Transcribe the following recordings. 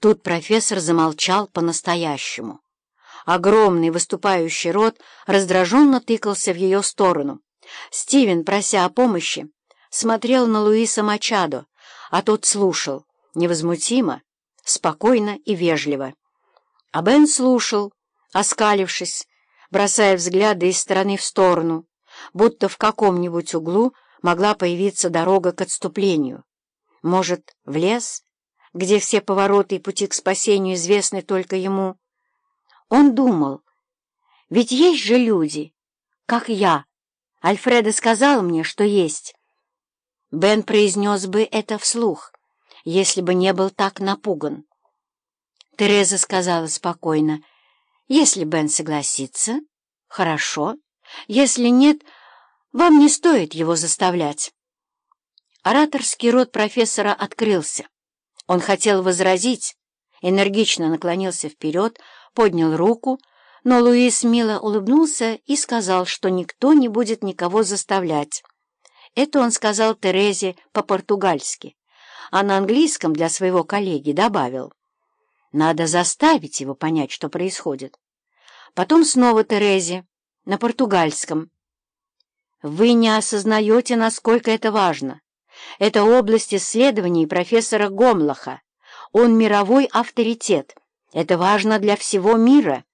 Тут профессор замолчал по-настоящему. Огромный выступающий рот раздраженно тыкался в ее сторону. Стивен, прося о помощи, смотрел на Луиса Мачадо, а тот слушал, невозмутимо, спокойно и вежливо. А Бен слушал, оскалившись, бросая взгляды из стороны в сторону, будто в каком-нибудь углу могла появиться дорога к отступлению. Может, в лес, где все повороты и пути к спасению известны только ему? Он думал, ведь есть же люди, как я. Альфреда сказал мне, что есть. Бен произнес бы это вслух, если бы не был так напуган. Тереза сказала спокойно, «Если Бен согласится, хорошо. Если нет, вам не стоит его заставлять». Ораторский рот профессора открылся. Он хотел возразить, энергично наклонился вперед, поднял руку, но Луис мило улыбнулся и сказал, что никто не будет никого заставлять. Это он сказал Терезе по-португальски, а на английском для своего коллеги добавил. Надо заставить его понять, что происходит. Потом снова Терезе, на португальском. Вы не осознаете, насколько это важно. Это область исследований профессора Гомлаха. Он мировой авторитет. Это важно для всего мира.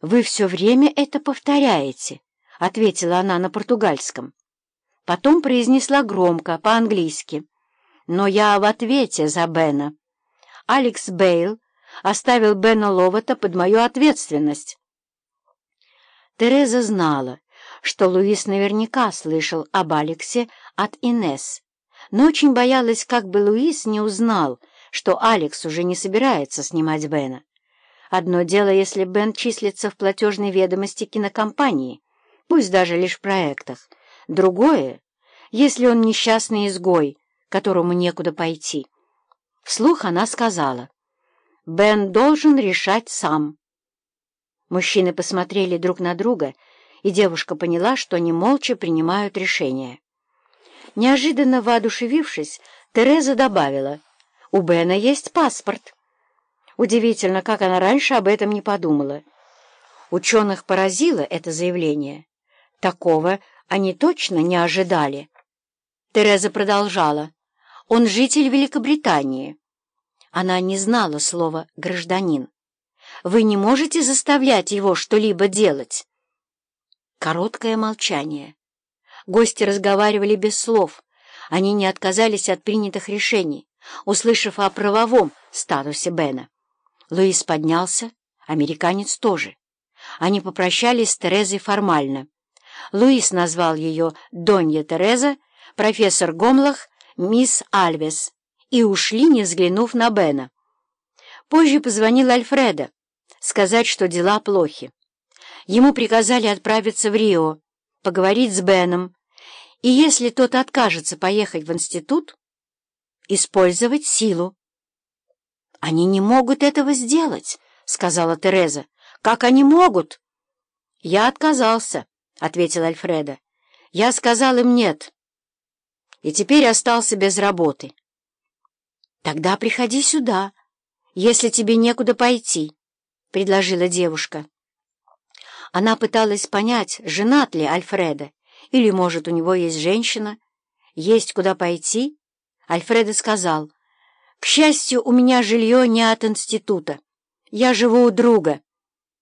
«Вы все время это повторяете», — ответила она на португальском. Потом произнесла громко, по-английски. «Но я в ответе за Бена. Алекс Бейл оставил Бена Ловата под мою ответственность». Тереза знала, что Луис наверняка слышал об Алексе от Инес, но очень боялась, как бы Луис не узнал, что Алекс уже не собирается снимать Бена. Одно дело, если Бен числится в платежной ведомости кинокомпании, пусть даже лишь в проектах. Другое, если он несчастный изгой, которому некуда пойти. Вслух она сказала, «Бен должен решать сам». Мужчины посмотрели друг на друга, и девушка поняла, что они молча принимают решение. Неожиданно воодушевившись, Тереза добавила, «У Бена есть паспорт». Удивительно, как она раньше об этом не подумала. Ученых поразило это заявление. Такого они точно не ожидали. Тереза продолжала. «Он житель Великобритании». Она не знала слова «гражданин». «Вы не можете заставлять его что-либо делать?» Короткое молчание. Гости разговаривали без слов. Они не отказались от принятых решений, услышав о правовом статусе Бена. Луис поднялся, американец тоже. Они попрощались с Терезой формально. Луис назвал ее Донья Тереза, профессор Гомлах, мисс Альвес, и ушли, не взглянув на Бена. Позже позвонил Альфреда, сказать, что дела плохи. Ему приказали отправиться в Рио, поговорить с Беном, и если тот откажется поехать в институт, использовать силу. «Они не могут этого сделать», — сказала Тереза. «Как они могут?» «Я отказался», — ответил Альфреда. «Я сказал им нет, и теперь остался без работы». «Тогда приходи сюда, если тебе некуда пойти», — предложила девушка. Она пыталась понять, женат ли Альфреда, или, может, у него есть женщина, есть куда пойти. Альфреда сказал, «К счастью, у меня жилье не от института. Я живу у друга».